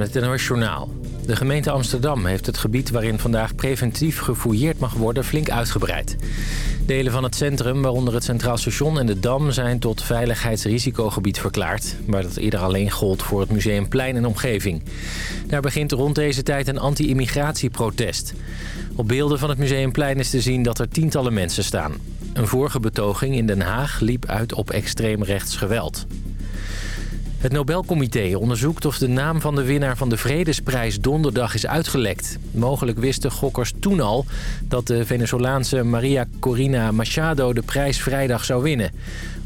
met. De gemeente Amsterdam heeft het gebied waarin vandaag preventief gefouilleerd mag worden flink uitgebreid. Delen van het centrum, waaronder het Centraal Station en de Dam... zijn tot veiligheidsrisicogebied verklaard... waar dat eerder alleen gold voor het Museumplein en omgeving. Daar begint rond deze tijd een anti-immigratieprotest. Op beelden van het Museumplein is te zien dat er tientallen mensen staan. Een vorige betoging in Den Haag liep uit op extreem rechts geweld. Het Nobelcomité onderzoekt of de naam van de winnaar van de Vredesprijs donderdag is uitgelekt. Mogelijk wisten gokkers toen al dat de Venezolaanse Maria Corina Machado de prijs vrijdag zou winnen.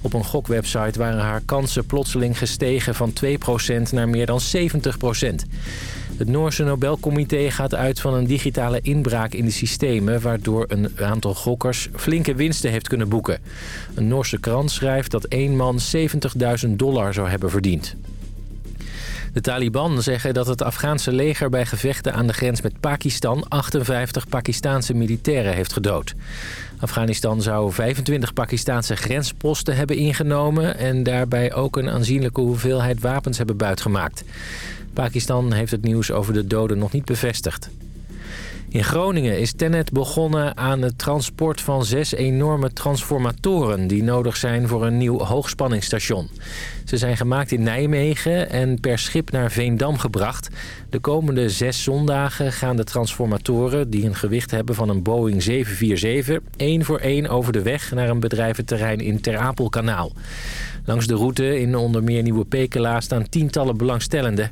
Op een gokwebsite waren haar kansen plotseling gestegen van 2% naar meer dan 70%. Het Noorse Nobelcomité gaat uit van een digitale inbraak in de systemen... waardoor een aantal gokkers flinke winsten heeft kunnen boeken. Een Noorse krant schrijft dat één man 70.000 dollar zou hebben verdiend. De Taliban zeggen dat het Afghaanse leger bij gevechten aan de grens met Pakistan 58 Pakistaanse militairen heeft gedood. Afghanistan zou 25 Pakistaanse grensposten hebben ingenomen en daarbij ook een aanzienlijke hoeveelheid wapens hebben buitgemaakt. Pakistan heeft het nieuws over de doden nog niet bevestigd. In Groningen is Tennet begonnen aan het transport van zes enorme transformatoren... die nodig zijn voor een nieuw hoogspanningsstation. Ze zijn gemaakt in Nijmegen en per schip naar Veendam gebracht. De komende zes zondagen gaan de transformatoren... die een gewicht hebben van een Boeing 747... één voor één over de weg naar een bedrijventerrein in Ter Apelkanaal. Langs de route in onder meer Nieuwe Pekela staan tientallen belangstellenden.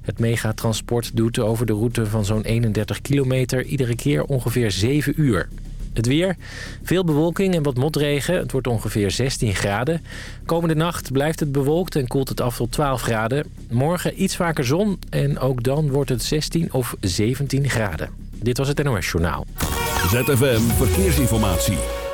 Het megatransport doet over de route van zo'n 31 kilometer iedere keer ongeveer 7 uur. Het weer, veel bewolking en wat motregen. Het wordt ongeveer 16 graden. Komende nacht blijft het bewolkt en koelt het af tot 12 graden. Morgen iets vaker zon en ook dan wordt het 16 of 17 graden. Dit was het NOS Journaal. ZFM Verkeersinformatie.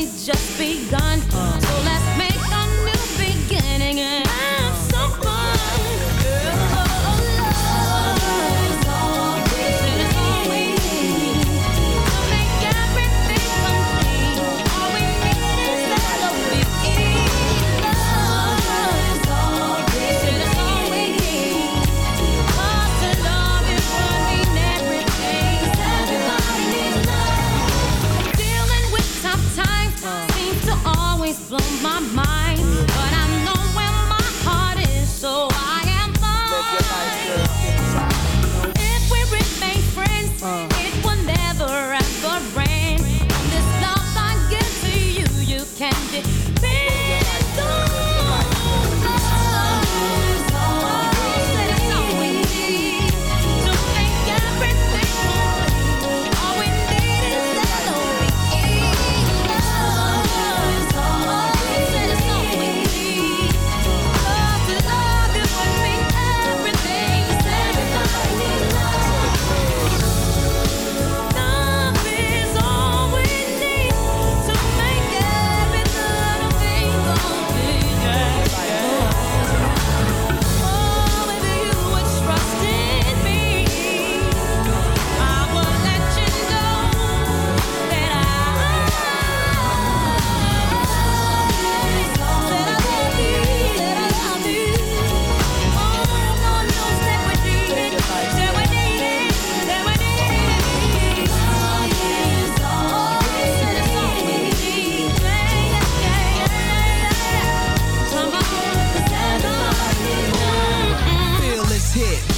only just begun. Uh.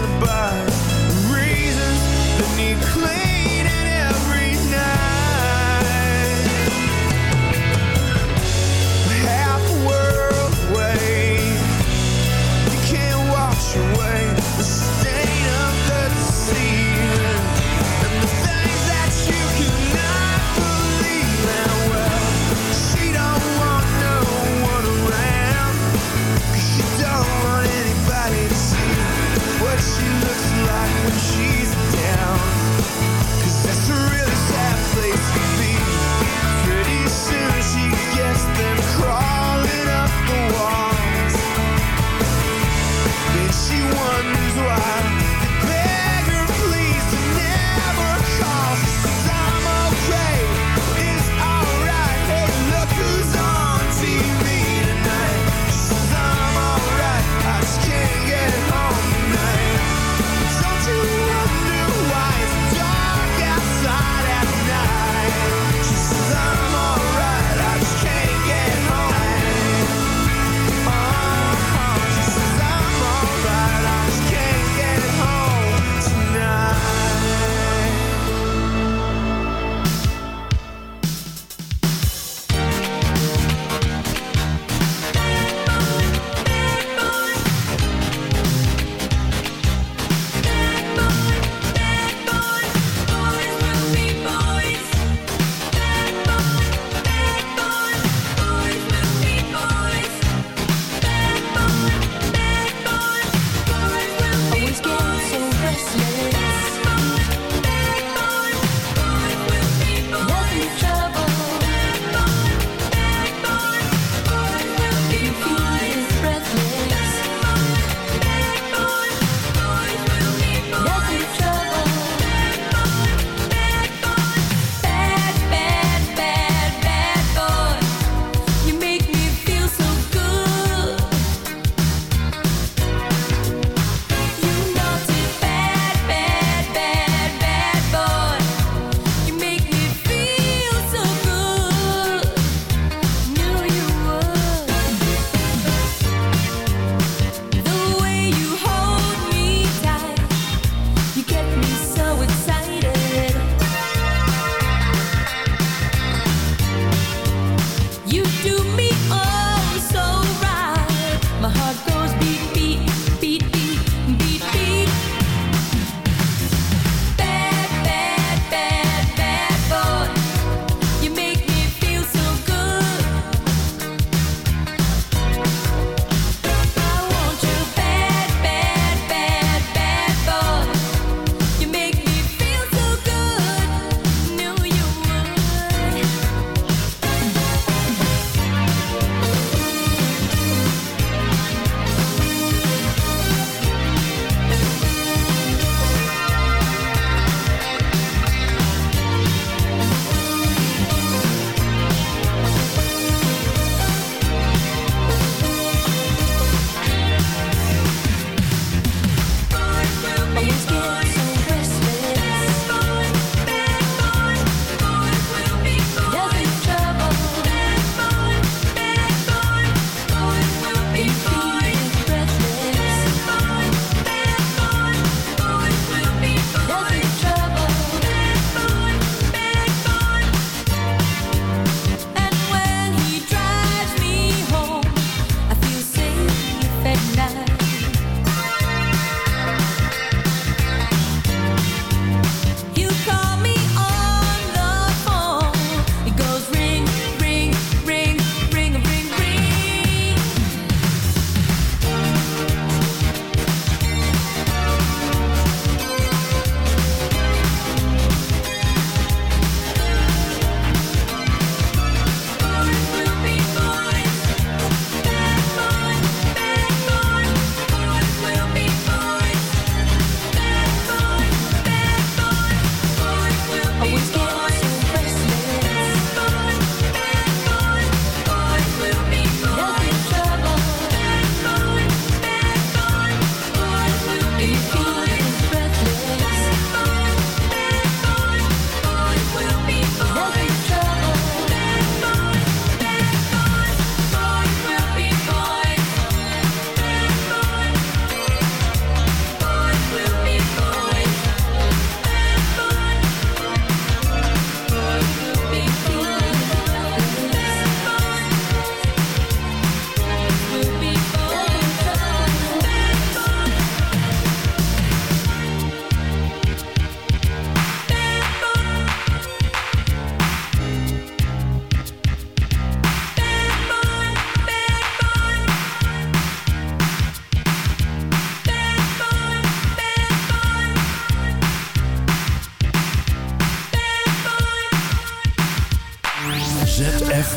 Bye.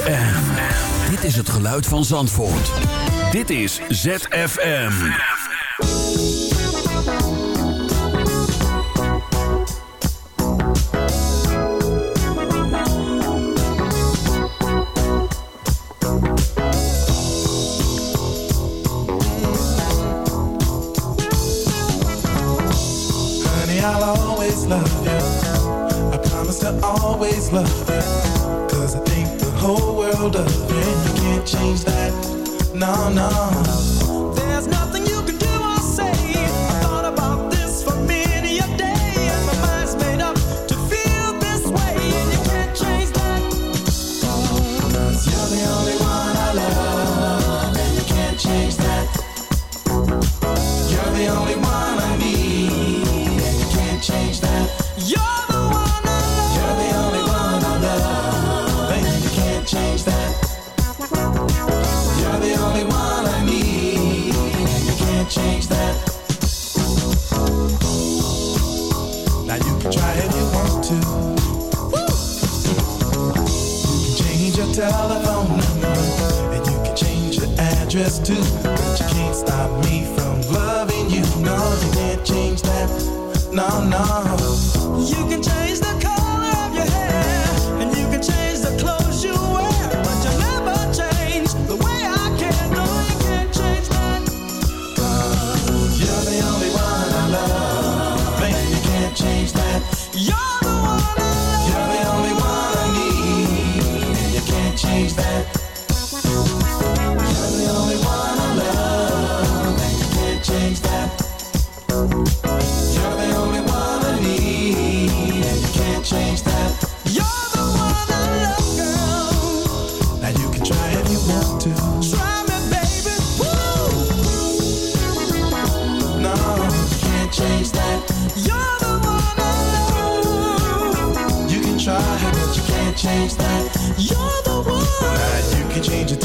ZFM. Dit is het geluid van Zandvoort. Dit is ZFM. Honey, I'll always love you. I promise to always love you.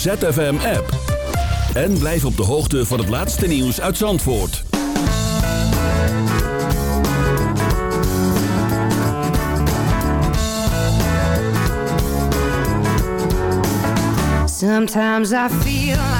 ZFM-app. En blijf op de hoogte van het laatste nieuws uit Zandvoort. Sometimes I feel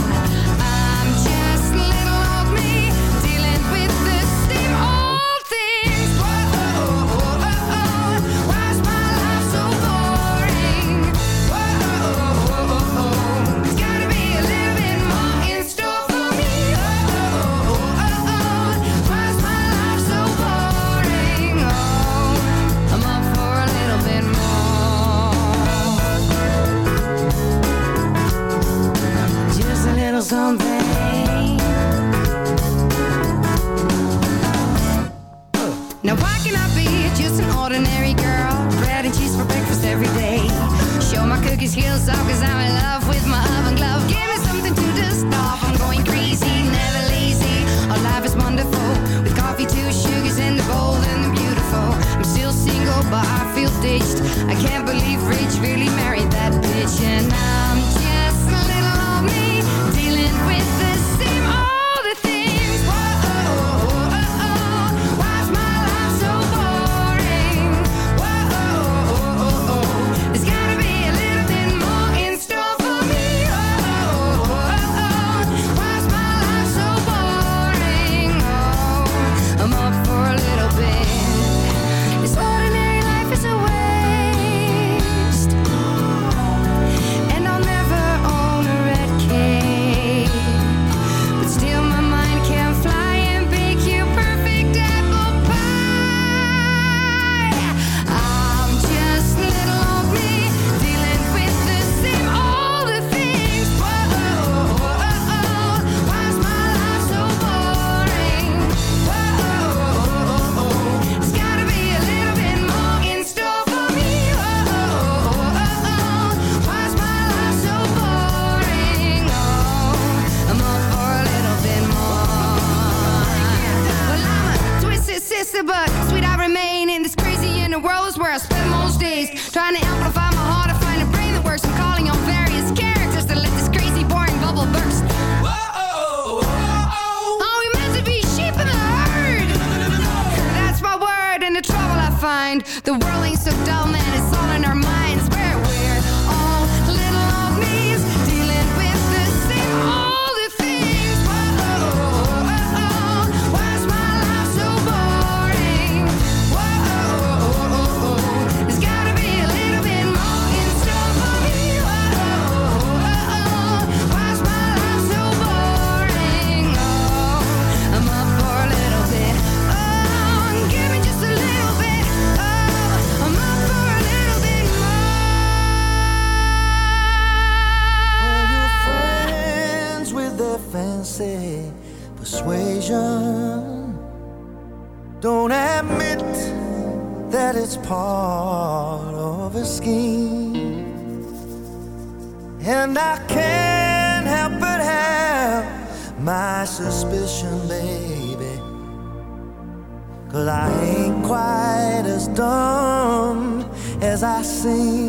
sing.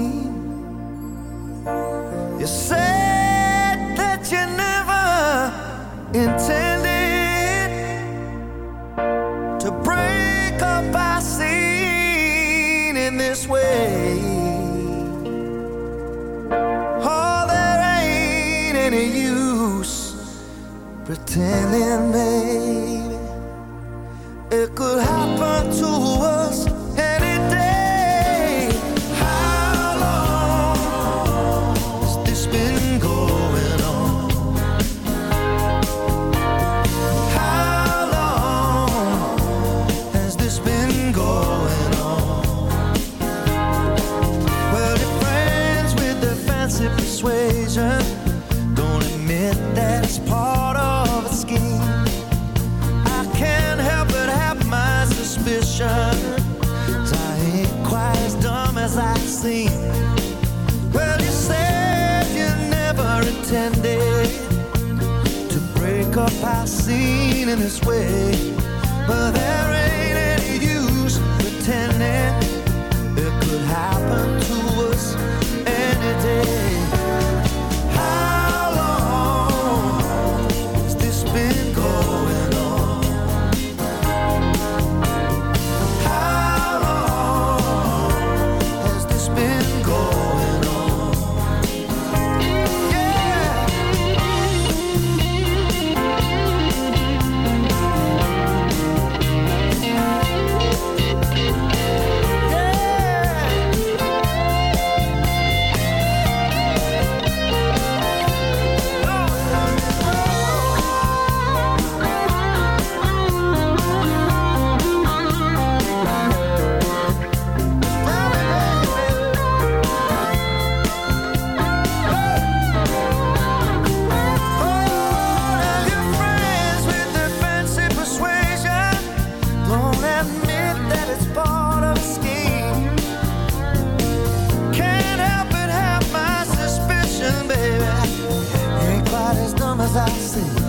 as I sing.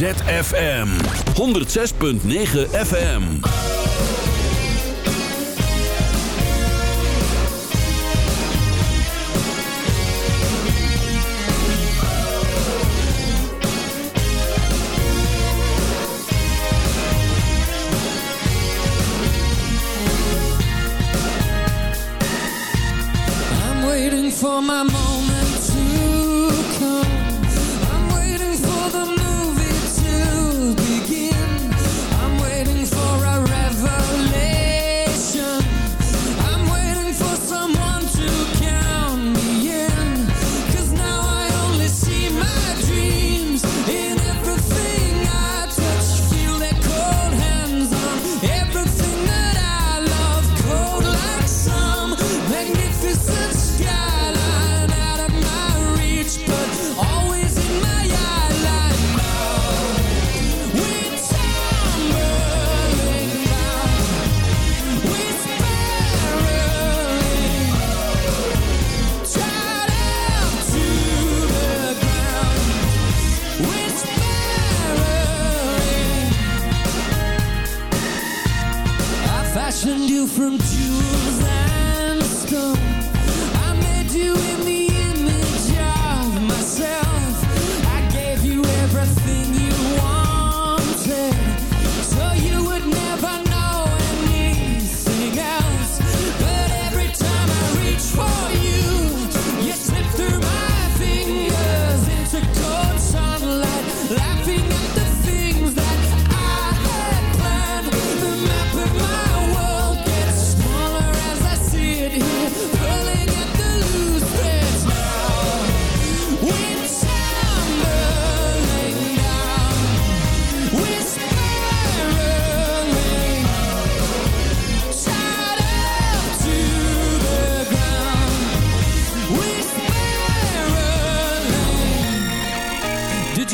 ZFM 106.9 FM. for my mom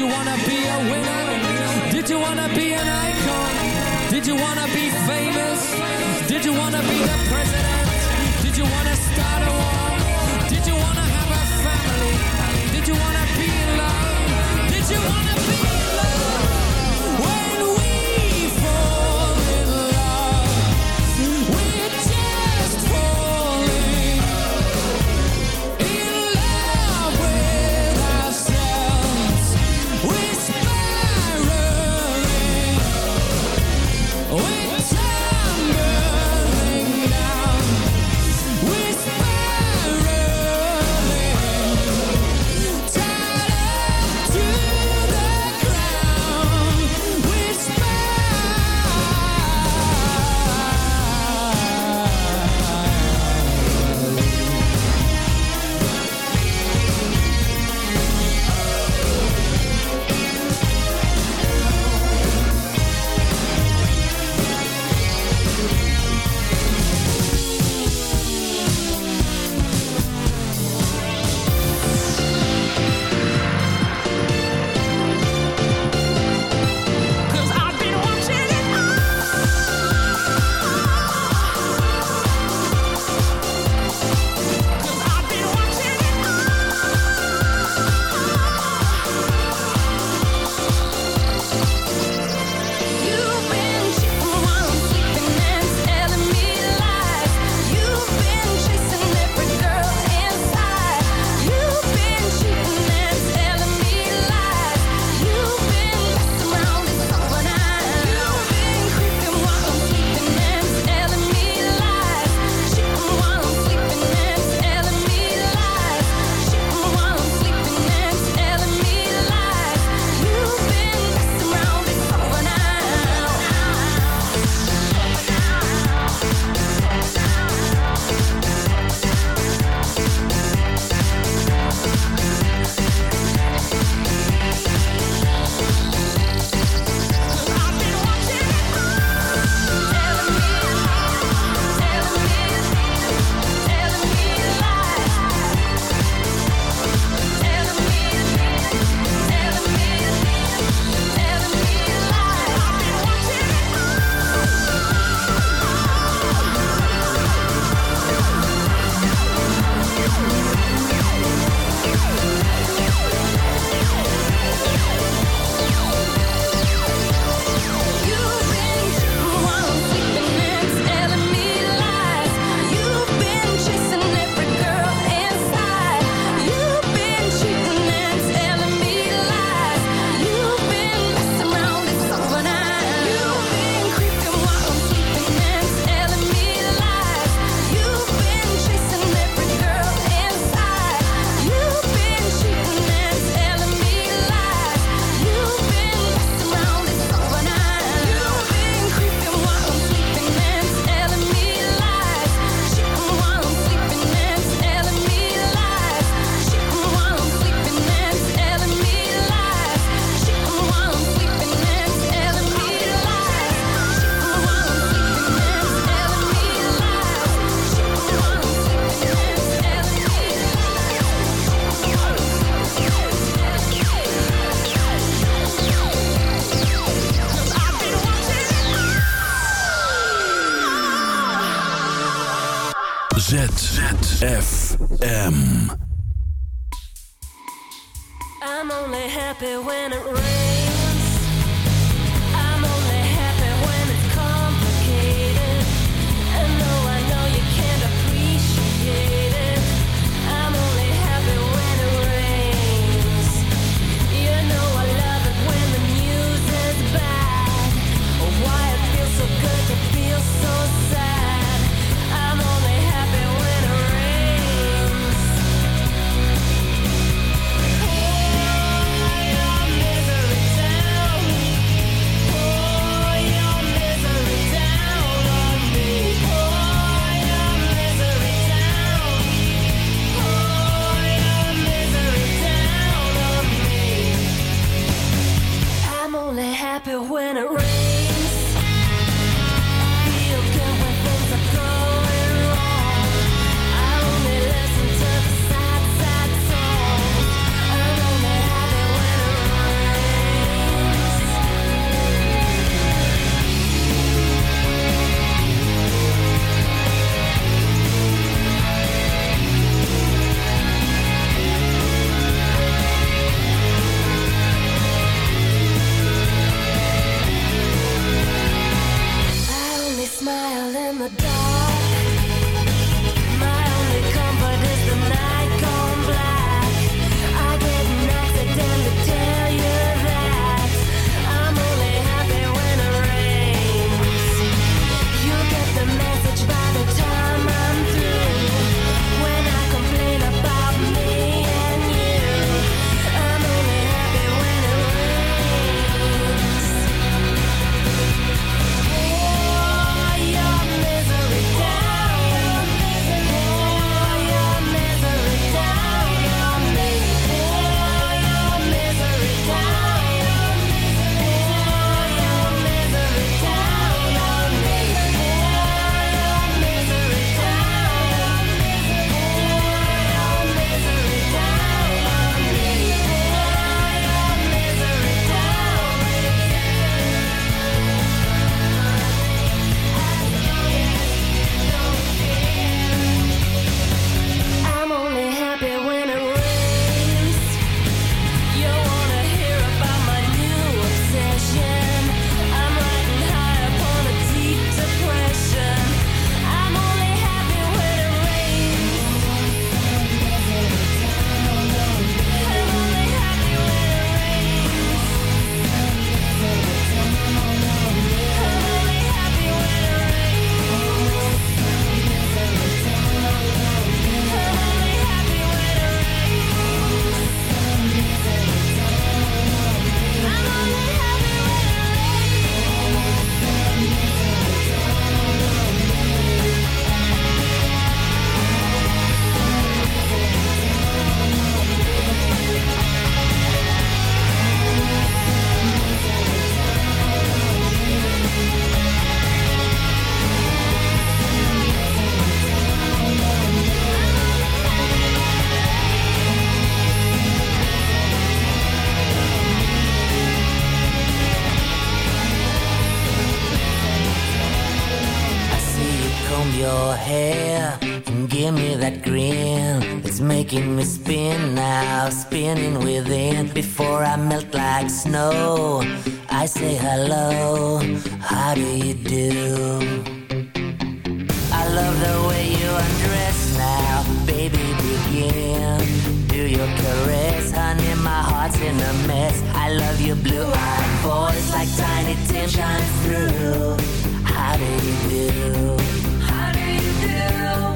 you wanna be a winner? Did you wanna be an icon? Did you wanna be famous? Did you wanna be the president? Did you wanna start a war? Did you wanna have a family? Did you wanna be in love? Did you wanna be in love? When we ZFM. I'm only happy when it rains. Grin. It's making me spin now, spinning within. Before I melt like snow, I say hello. How do you do? I love the way you undress now, baby. Begin. Do your caress, honey. My heart's in a mess. I love your blue-eyed voice like tiny Tim shines through. How do you do? How do you do?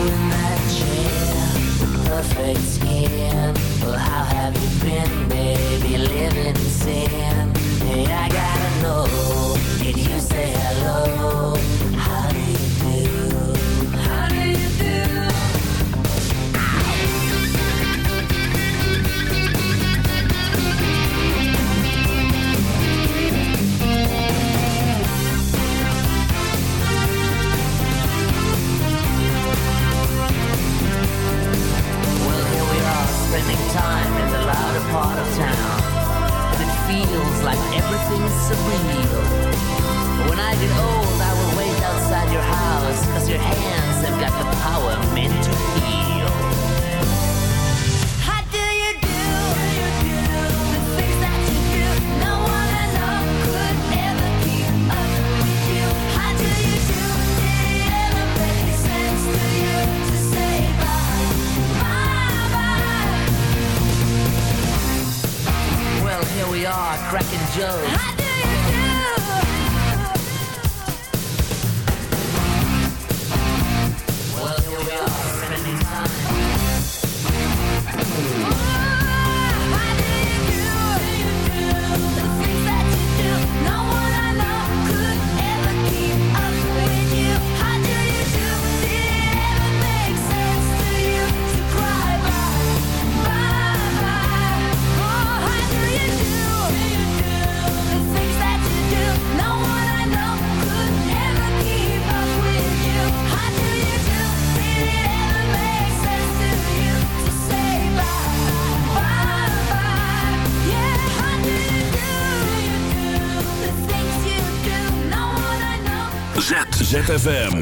in that chair, perfect skin. Well, how have you been, baby? Living sin. I gotta know. Did you say hello? part of town. but It feels like everything's surreal. ZFM.